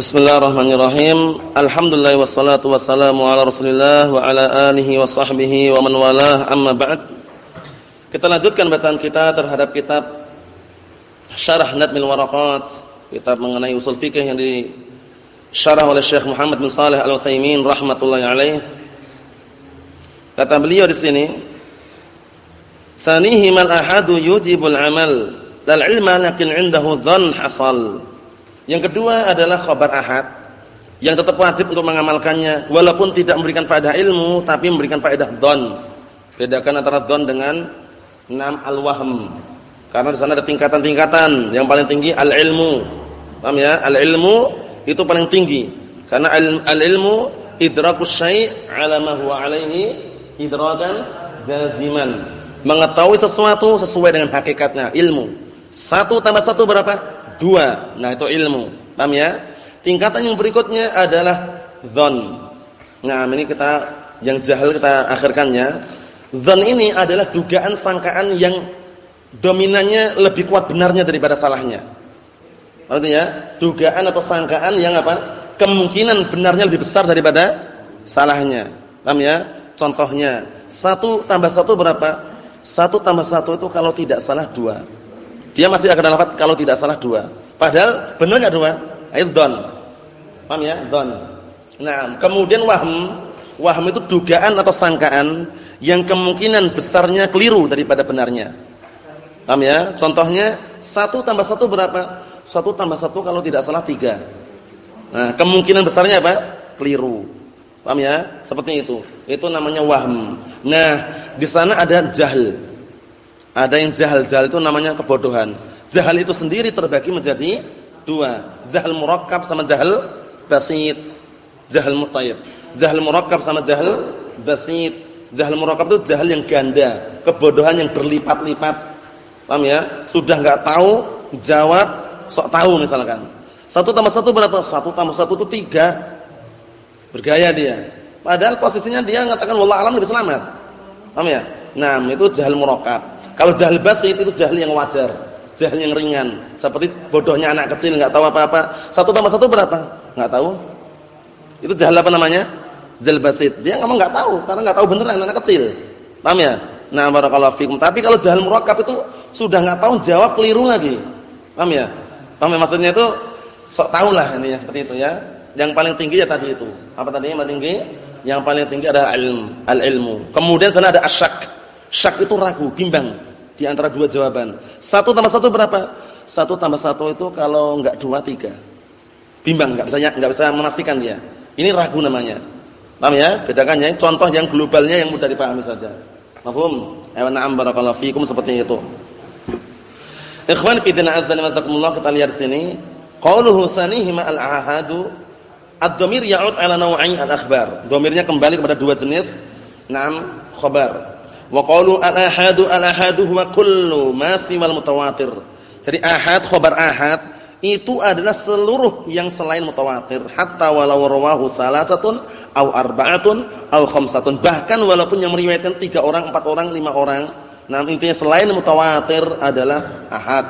Bismillahirrahmanirrahim. Alhamdulillah wassalatu wassalamu ala Rasulillah wa ala alihi wa sahbihi wa man walah. Amma ba'd. Kita lanjutkan bacaan kita terhadap kitab Syarah Nadmil Waraqat, kitab mengenai usul fikih yang disyarah oleh Syekh Muhammad bin Shalih Al-Utsaimin rahimatullah alaih. Kata beliau di sini, "Sanihi mal ahadu yujibul amal, lal ilma lakin 'indahu dhann hasal." Yang kedua adalah khabar ahad yang tetap wajib untuk mengamalkannya walaupun tidak memberikan faedah ilmu tapi memberikan faedah don. Bedakan antara don dengan enam al-wahm. Karena di sana ada tingkatan-tingkatan. Yang paling tinggi al-ilmu. Paham ya? Al-ilmu itu paling tinggi. Karena al-ilmu idrakus syai' 'ala ma huwa 'alaihi idrakan jaziman. Mengetahui sesuatu sesuai dengan hakikatnya, ilmu. Satu tambah satu berapa? Dua. Nah, itu ilmu. Paham ya? Tingkatan yang berikutnya adalah dzan. Nah, ini kita yang jahil kita akhirkannya. Dzan ini adalah dugaan sangkaan yang dominannya lebih kuat benarnya daripada salahnya. Artinya, dugaan atau sangkaan yang apa? Kemungkinan benarnya lebih besar daripada salahnya. Paham ya? Contohnya, satu tambah satu berapa? Satu tambah satu itu kalau tidak salah dua. Dia masih akan dapat kalau tidak salah dua. Padahal benar enggak dua? Itu don. Paham ya? Don. Nah, kemudian wahm, wahm itu dugaan atau sangkaan yang kemungkinan besarnya keliru daripada benarnya. Paham ya? Contohnya satu tambah satu berapa? Satu tambah satu kalau tidak salah tiga. Nah, kemungkinan besarnya apa? Keliru. Paham ya? Seperti itu. Itu namanya wahm. Nah, di sana ada jahil. Ada yang jahal, jahal itu namanya kebodohan. Jahal itu sendiri terbagi menjadi dua. Jahal murakkab sama jahal basit. Jahal mutayyib. Jahal murakkab sama jahal basit. Jahal murakkab itu jahal yang ganda, kebodohan yang berlipat-lipat. Paham ya? Sudah enggak tahu, jawab sok tahu misalkan. Satu tambah satu berapa? Satu tambah satu itu tiga. Bergaya dia. Padahal posisinya dia mengatakan wallah alam lebih selamat. Paham ya? Nah, itu jahal murakkab. Kalau jahil basit itu jahil yang wajar, jahil yang ringan. Seperti bodohnya anak kecil nggak tahu apa-apa. Satu tambah satu berapa? Nggak tahu. Itu jahil apa namanya? Jahil basit. Dia ngomong nggak tahu karena nggak tahu beneran anak kecil. Paham ya? Nah, barakallahu fikum. Tapi kalau jahil murakkab itu sudah nggak tahu jawab keliru lagi. Paham ya? Paham ya maksudnya itu sok tahu lah ini ya seperti itu ya. Yang paling tinggi ya tadi itu. Apa tadi yang paling tinggi? Yang paling tinggi adalah ilmu, al-ilmu. Kemudian sana ada asyak. Syak itu ragu, bimbang di antara dua jawaban. Satu tambah satu berapa? Satu tambah satu itu kalau enggak dua tiga. Bimbang, enggak bisa enggak bisa memastikan dia. Ini ragu namanya. Paham ya? Bedakannya contoh yang globalnya yang mudah dipahami saja. Mafhum? Ya na'am barakallahu fikum seperti itu. Ikhwan fi din azza wa jazakumullah kita lihat sini. Qauluhu sanihima al-ahadu ad-dhamir ya'ud ala naw'i al-akhbar. Dhamirnya kembali kepada dua jenis. Naam, khabar. Wa qalu al-ahadu al-ahadu huwa kullu ma siwal mutawatir. Jadi ahad khabar ahad itu adalah seluruh yang selain mutawatir hatta walau rawahu salasatun au arba'atun au khamsatun bahkan walaupun yang meriwayatkan tiga orang, empat orang, lima orang. Nah, intinya selain mutawatir adalah ahad.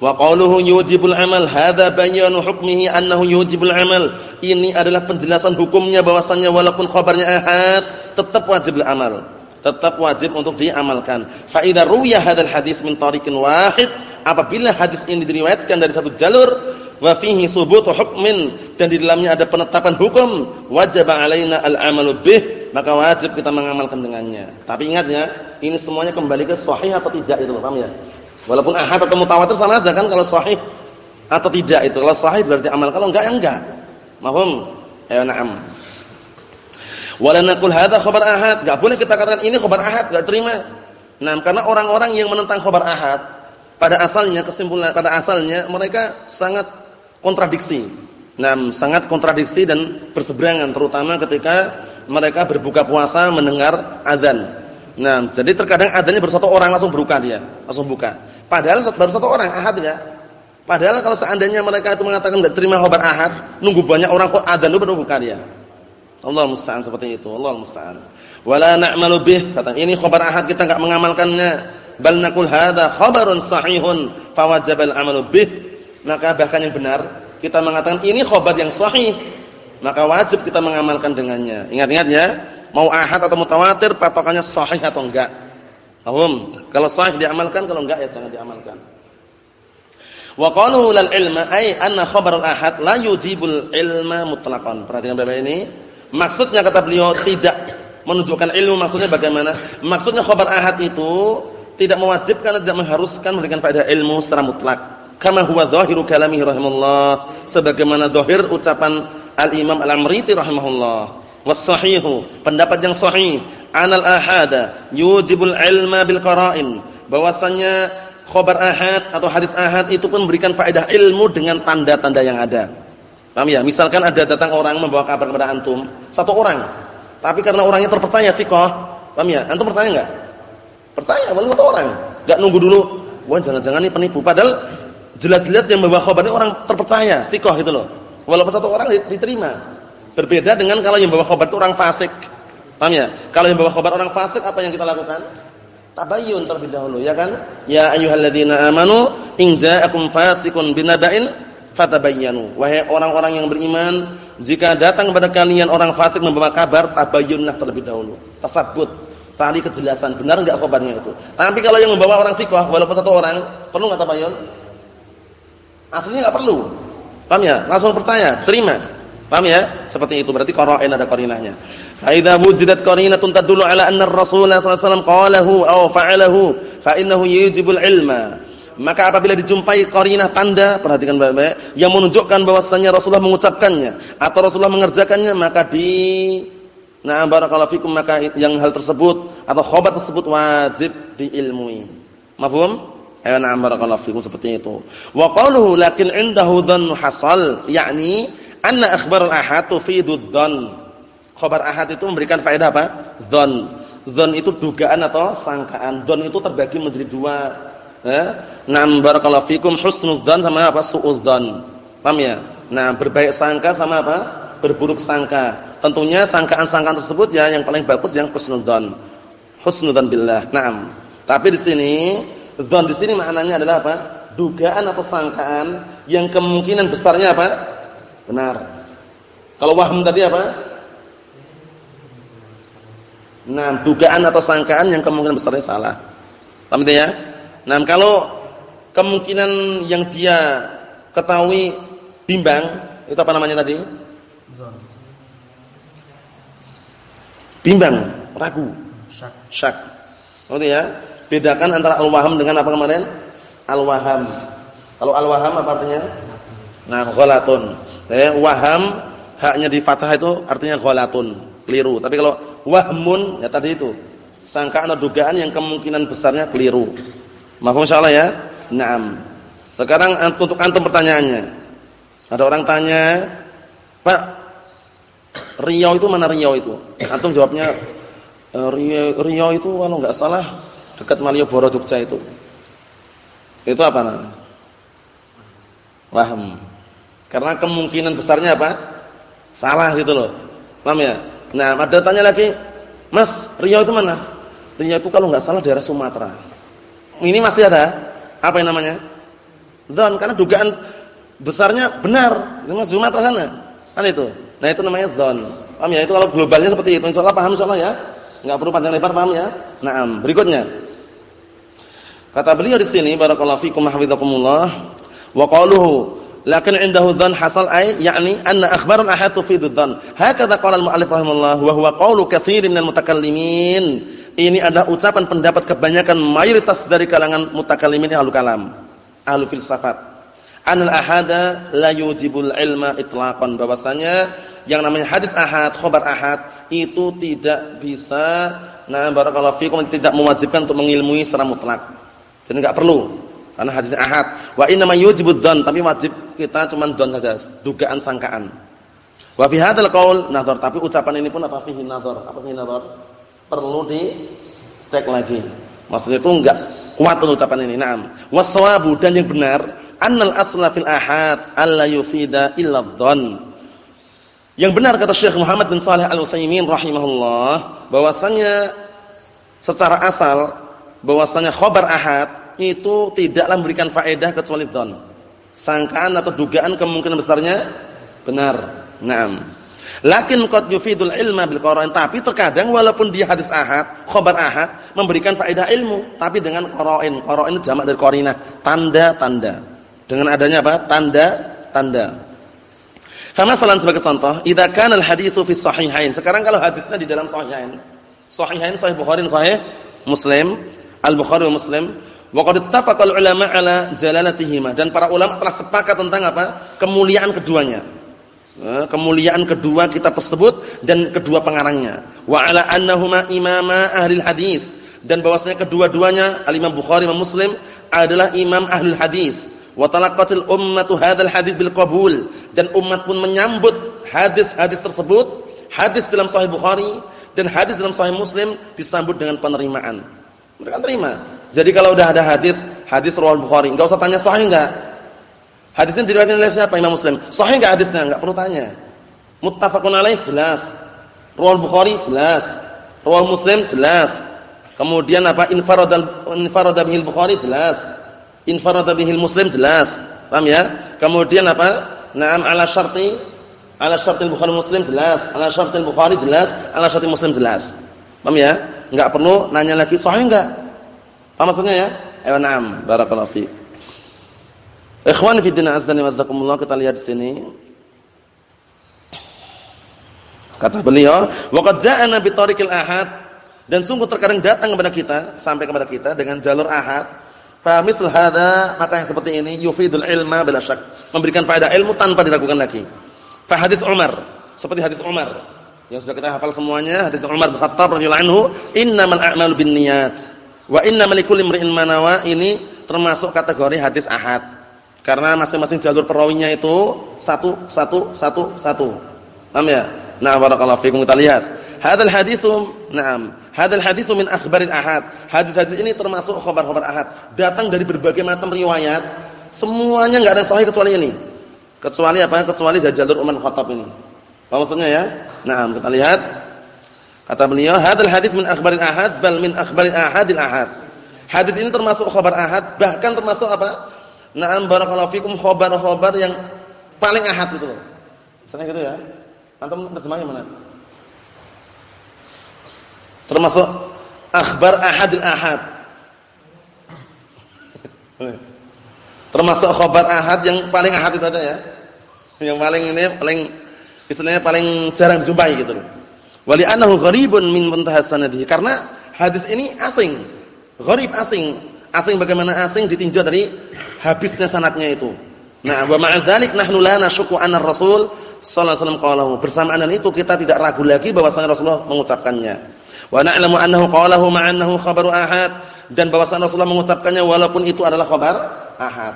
Wa qauluhu yujibul amal hadza bayanu hukmihi annahu yujibul amal. Ini adalah penjelasan hukumnya bahwasannya walaupun khabarnya ahad tetap wajib amal tetap wajib untuk diamalkan. Fa idza ruwiya hadis min tariqin wahid, apabila hadis ini diriwayatkan dari satu jalur wa fihi subutu hukmin dan di dalamnya ada penetapan hukum, wajib alaina al-amalu bih, maka wajib kita mengamalkan dengannya. Tapi ingat ya, ini semuanya kembali ke sahih atau tidak itu, paham ya? Walaupun ahad atau mutawatir sama aja kan kalau sahih atau tidak itu. Kalau sahih berarti amal, kalau enggak ya enggak. Mahum? Ya na'am. Wala naqul hadza khabar ahad, enggak boleh kita katakan ini khabar ahad, enggak terima. Nah, karena orang-orang yang menentang khabar ahad pada asalnya kesimpulan pada asalnya mereka sangat kontradiksi. Nah, sangat kontradiksi dan berseberangan terutama ketika mereka berbuka puasa mendengar azan. Nah, jadi terkadang azannya baru satu orang langsung berbuka dia, langsung buka. Padahal baru satu orang ahad ya. Padahal kalau seandainya mereka itu mengatakan enggak terima khabar ahad, nunggu banyak orang kok azan itu baru buka dia. Allah musta'an seperti itu. Allah musta'an. Wala na'malu bih. Kata ini khabar ahad kita enggak mengamalkannya. Bal naqul hadza khabarun sahihun fawajaba al-'amalu bih. Maka bahkan yang benar, kita mengatakan ini khobar yang sahih, maka wajib kita mengamalkan dengannya. Ingat-ingat ya, mau ahad atau mutawatir patokannya sahih atau enggak. Paham? Kalau sahih diamalkan, kalau enggak ya jangan diamalkan. Wa lal ilma ay anna khabar al ahad la yujibul ilma mutlaqan. Perhatikan Bapak ini. Maksudnya kata beliau tidak menunjukkan ilmu maksudnya bagaimana? Maksudnya khabar ahad itu tidak mewajibkan tidak mengharuskan memberikan faedah ilmu secara mutlak. Kama huwa dhahiru kalamihi rahimahullah. Sebagaimana zahir ucapan Al-Imam Al-Amriti rahimahullah. Was sahihu, pendapat yang sahih, anal ahada yujibul ilma bil qara'in. Bahwasanya khobar ahad atau hadis ahad itu pun memberikan faedah ilmu dengan tanda-tanda yang ada. Paham ya? Misalkan ada datang orang membawa kabar kepada antum, satu orang. Tapi karena orangnya terpercaya sikoh, paham ya? Antum percaya enggak? Percaya, walaupun satu orang. Enggak nunggu dulu, wah jangan-jangan ini penipu. Padahal jelas-jelas yang membawa khobar ini orang terpercaya, sikoh gitu loh. Walaupun satu orang diterima. Berbeda dengan kalau yang membawa khobar itu orang fasik. Paham ya? Kalau yang membawa khobar orang fasik, apa yang kita lakukan? tabayyun terlebih dahulu ya kan ya ayyuhalladzina amanu in ja'akum fasiqun binaba'in fatabayyanu. Wahai orang-orang yang beriman jika datang kepada kalian orang fasik membawa kabar tabayyunlah terlebih dahulu. Tasabbut cari kejelasan. Benar enggak kabarnya itu? Tapi kalau yang membawa orang sikoh walaupun satu orang perlu enggak tabayyun? Aslinya enggak perlu. Paham ya? Langsung percaya terima. Paham ya? Seperti itu. Berarti qara'in ada qarinahnya. Fa idza wujidat qarinatun tadullu ala anna ar-rasul sallallahu alaihi wasallam qalahu aw fa'alahu fa innahu yujibul ilma. Maka apabila dijumpai qarinah tanda, perhatikan baik-baik, yang menunjukkan bahwasanya Rasulullah mengucapkannya atau Rasulullah mengerjakannya, maka di Nah, barakallahu fikum maka yang hal tersebut atau khabar tersebut wajib diilmui. Mafhum? Ayo na'am barakallahu fikum seperti itu. Wa qaluhu lakin indahu dhannu hasal, yakni anna akhbarul ahad tufidu dhann Khobar ahad itu memberikan faedah apa? Dhon. Dhon itu dugaan atau sangkaan. Dhon itu terbagi menjadi dua. Ya. Nam barakallahu fikum husnudzan sama apa? Suudzan. Paham ya? Nah, berbaik sangka sama apa? Berburuk sangka. Tentunya sangkaan-sangkaan tersebut ya yang paling bagus yang husnudzan. Husnudzan billah. Naam. Tapi di sini dhon di sini maknanya adalah apa? Dugaan atau sangkaan yang kemungkinan besarnya apa? Benar. Kalau waham tadi apa? Nah, dugaan atau sangkaan yang kemungkinan besarnya salah. Paham ya? Nah, kalau kemungkinan yang dia ketahui bimbang, itu apa namanya tadi? Bimbang, ragu. Syak. Syak. Oh ya? Bedakan antara al-waham dengan apa kemarin? Al-waham. Kalau al-waham apa artinya? Nah, ghalatun. Eh, waham haknya di fathah itu artinya ghalatun, keliru. Tapi kalau wahmun ya tadi itu sangkaan atau dugaan yang kemungkinan besarnya keliru. Mahfum insyaallah ya. Naam. Sekarang untuk antum pertanyaannya. Ada orang tanya, "Pak, Riau itu mana Riau itu?" Antum jawabnya eh, Riau, Riau itu kalau enggak salah dekat Malioboro Jogja itu. Itu apa namanya? Waham. Karena kemungkinan besarnya apa? Salah gitu loh. Paham ya? Nah, ada tanya lagi, Mas, Riau itu mana? Riau itu kalau nggak salah daerah Sumatera. Ini masih ada apa yang namanya? Don, karena dugaan besarnya benar, ini Sumatera sana. Kan itu. Nah, itu namanya don. Paham ya? Itu kalau globalnya seperti itu. Insyaallah paham insyaallah ya. Enggak perlu panjang lebar paham ya? Nah, berikutnya. Kata beliau di sini barakallahu fikum hafizakumullah wa qaluhu lakin indahu dhan hasal ay yakni anna akhbar al-ahad tufidu dhan hakadha qala al-mu'allif rahimahullah wa huwa qawlu katsirin minal mutakallimin ini adalah ucapan pendapat kebanyakan mayoritas dari kalangan mutakallimin ahlu kalam ahlu filsafat anal ahada la yujibul ilma itlaqan bahwasanya yang namanya hadis ahad khabar ahad itu tidak bisa nah barakallahu fikum tidak mewajibkan untuk mengilmui secara mutlak jadi enggak perlu karena hadis ahad. Wa inna yujibud dzan, tapi wajib kita cuma dzan saja, dugaan sangkaan. Wa fi hadzal qaul nadhar, tapi ucapan ini pun apa fihi nadhar? Apa fihi nadhar? Perlu dicek lagi. Maksudnya itu enggak kuat ucapan ini. Naam. Waswabu dan yang benar, annal asla fil ahad alla yufida illa dzan. Yang benar kata Syekh Muhammad bin Shalih Al-Utsaimin rahimahullah, bahwasanya secara asal bahwasanya khabar ahad itu tidaklah memberikan faedah kecuali dzan. sangkaan atau dugaan kemungkinan besarnya benar. Naam. Lakin qad yufidul ilma bil qara'in, tapi terkadang walaupun dia hadis ahad, khabar ahad memberikan faedah ilmu, tapi dengan qara'in. Qara'in jamak dari qarinah, tanda-tanda. Dengan adanya apa? Tanda-tanda. Sama salan sebagai contoh, idza kana al haditsu fi sahihain. Sekarang kalau hadisnya di dalam sahihain. Sahihain sahih Bukhari sahih Muslim, Al-Bukhari Muslim, wa qad ittafaqa ulama ala jalalatihima dan para ulama telah sepakat tentang apa? kemuliaan keduanya. Eh, kemuliaan kedua kitab tersebut dan kedua pengarangnya. Wa ala annahuma imama ahli hadis dan bahwasanya kedua-duanya Al-Imam Bukhari dan Muslim adalah imam ahli hadis. Wa talaqqatil ummatu hadzal hadis bil qabul dan umat pun menyambut hadis-hadis tersebut, hadis dalam Sahih Bukhari dan hadis dalam Sahih Muslim disambut dengan penerimaan. Mereka terima. Jadi kalau udah ada hadis, hadis riwayat Bukhari, enggak usah tanya sahih enggak? Hadisnya diriwayatkan oleh siapa? Imam Muslim. Sahih enggak hadisnya? Enggak perlu tanya. Muttafaqun alaih jelas. Riwayat Bukhari jelas. Riwayat Muslim jelas. Kemudian apa? Infarada infarada bihil Bukhari jelas. Infarada bihil Muslim jelas. Paham ya? Kemudian apa? Naam ala syarti ala syartil Bukhari Muslim jelas. Ala syartil Bukhari jelas, ala syartil Muslim jelas. Paham ya? Enggak perlu nanya lagi sahih enggak? Paham maksudnya ya? Ayo na'am. Barakallahu fiik. Ikhwan fi din azdani wasakumullah kita lihat di sini. Kata beliau, "Wa qad ja'ana bi tariqil ahad" dan sungguh terkadang datang kepada kita, sampai kepada kita dengan jalur ahad. Fa misl hadza, maka yang seperti ini yufidul ilma bila syak, memberikan faedah ilmu tanpa diragukan lagi. Fa hadis Umar, seperti hadis Umar yang sudah kita hafal semuanya, hadis Umar bin Khattab radhiyallahu anhu, "Innamal a'malu binniyat wa innamal likulli imrin ma nawa." Ini termasuk kategori hadis ahad. Karena masing-masing jalur perawinya itu satu satu satu satu. Paham ya? Nah, barakallahu fikum kita lihat. Hadzal haditsu, na'am. Hadzal haditsu min ahad. Hadis-hadis ini termasuk khabar-khabar ahad. Datang dari berbagai macam riwayat. Semuanya enggak ada sahih kecuali ini. Kecuali apa? Kecuali dari jalur Umar Khattab ini. Apa maksudnya ya? Nah, kita lihat. Kata beliau, hadzal hadits min akhbaril ahad bal min akhbaril ahadil ahad. Hadis ini termasuk khabar ahad, bahkan termasuk apa? Na'am barakallahu fikum khobar-khobar yang paling ahad itu. Misalnya gitu ya. Antum terjemahnya mana? Termasuk akhbar ahadil ahad. Termasuk khobar ahad yang paling ahad itu aja ya. Yang paling ini paling istilahnya paling jarang dijumpai gitu loh. Wali annahu gharibun min muntaha sanadihi karena hadis ini asing. Gharib asing. Asing bagaimana asing ditinjau dari habisnya sanatnya itu. Nah, wa ma'a dzalik nahnu la nashku anna Rasul sallallahu alaihi wasallam qalahu. Bersamaan dengan itu kita tidak ragu lagi bahwasanya Rasulullah mengucapkannya. Wa na'lamu annahu qalahu ma'annahu khabaru ahad dan bahwasanya Rasulullah mengucapkannya walaupun itu adalah khabar ahad.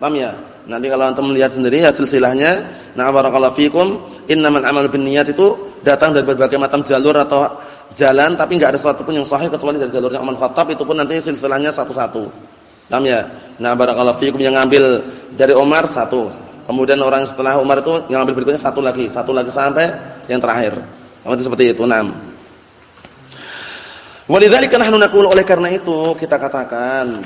Paham ya? Nanti kalau antum melihat sendiri hasil silsilahnya, na barakallahu fikum, innamal a'malu binniyat itu datang dari berbagai macam jalur atau jalan tapi enggak ada satu pun yang sahih kecuali dari jalurnya Umar Khattab itu pun nanti silsilahnya satu-satu. Paham ya? Nah, barakallahu fikum yang ngambil dari Umar satu. Kemudian orang setelah Umar itu yang ngambil berikutnya satu lagi, satu lagi sampai yang terakhir. Itu seperti itu, enam. Walidzalika nahnu naqulu oleh karena itu kita katakan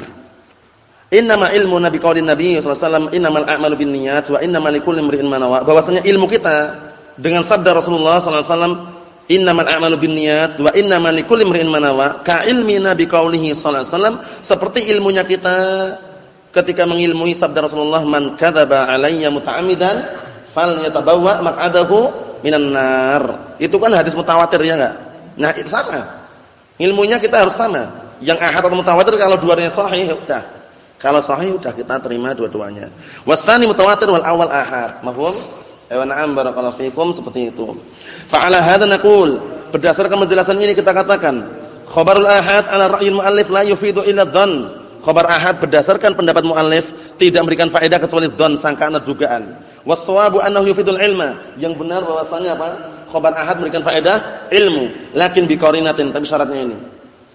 Innama ilmu nabi qaulin nabi sallallahu alaihi wasallam innamal a'malu binniyat wa innamal likulli imrin ma nawa. Bahwasanya ilmu kita dengan sabda Rasulullah sallallahu alaihi wasallam innamal a'malu binniyat wa innamal likulli imrin ma nawa ka ilmina biqaulihi sallallahu alaihi wasallam seperti ilmunya kita ketika mengilmui sabda Rasulullah man kadzaba alayya muta'ammidan falyatabawwa maq'adahu minan nar. Itu kan hadis mutawatir ya enggak? Nah itu sama. Ilmunya kita harus sama. Yang ahad atau mutawatir kalau duanya sahih ya udah. Kalau sahih udah kita terima dua-duanya. Wasani mutawatir wal awal ahad. Mafhum Ewa na'am barakallahu fikum seperti itu. Fa'ala hadza naqul, berdasarkan penjelasan ini kita katakan, khabarul ahad ala ra'yil muallif la yufidu illa dhann. Khabar ahad berdasarkan pendapat muallif tidak memberikan faedah kecuali dhann, sangkaan atau dugaan. Wassawabu annahu yufidul ilma. Yang benar bahwasanya apa? Khabar ahad memberikan faedah ilmu, lakin biqarinatin, tapi syaratnya ini.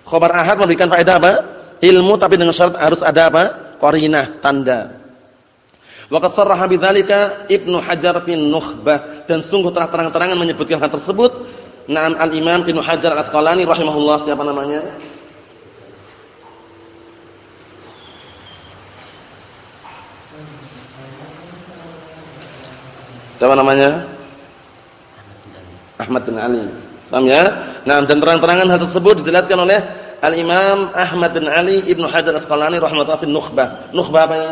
Khabar ahad memberikan faedah apa? Ilmu tapi dengan syarat harus ada apa? Qarinah, tanda. Sarraha bidzalika Ibnu Hajar fi Nukhbah dan sungguh telah terang-terangan menyebutkan hal tersebut. Naam Al-Imam Ibnu Hajar Al-Asqalani rahimahullah siapa namanya? Siapa namanya? Ahmad bin Ali. Paham ya? Nah, dan terang-terangan hal tersebut dijelaskan oleh Al-Imam Ahmad bin Ali Ibnu Hajar Asqalani rahimahullah fi Nukhbah. Nukhbah apa ya?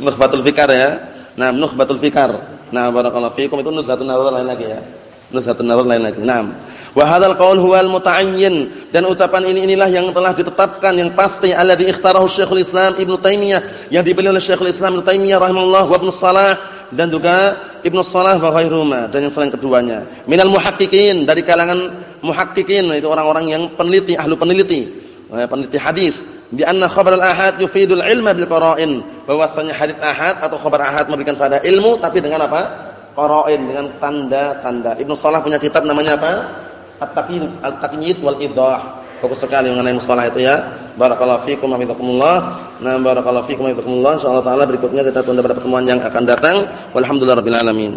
Nukhbatul Fikar ya. Nah, Nukhbatul Fikar. Nah, barakallahu fiikum itu Nuzhatun Nazar lain lagi ya. Nuzhatun Nazar lain lagi. Naam. Wa hadzal qaul huwal muta'ayyin dan ucapan ini inilah yang telah ditetapkan yang pasti alladzi ikhtarahu Syekhul Islam Ibnu Taimiyah yang dipilih oleh Syekhul Islam Ibnu Taimiyah rahimahullah wa Ibnu Salah dan juga Ibnu Salah wa ghairuhuma dan yang selain keduanya. Minal muhaqqiqin dari kalangan muhaqqiqin itu orang-orang yang peneliti, ahlu peneliti, eh, peneliti hadis. Bi anna khabar al-ahad yufidul ilma bil qara'in. Bahwasanya hadis ahad atau khabar ahad memberikan faedah ilmu tapi dengan apa? Qara'in dengan tanda-tanda. Ibnu Salah punya kitab namanya apa? At-Taqyid, Al-Taqyid wal Idah. Fokus sekali mengenai mustalah itu ya. Barakallahu fiikum wa hafizakumullah. Nah, barakallahu fiikum wa hafizakumullah. Insyaallah taala berikutnya kita tunda pada pertemuan yang akan datang. Walhamdulillahirabbil alamin.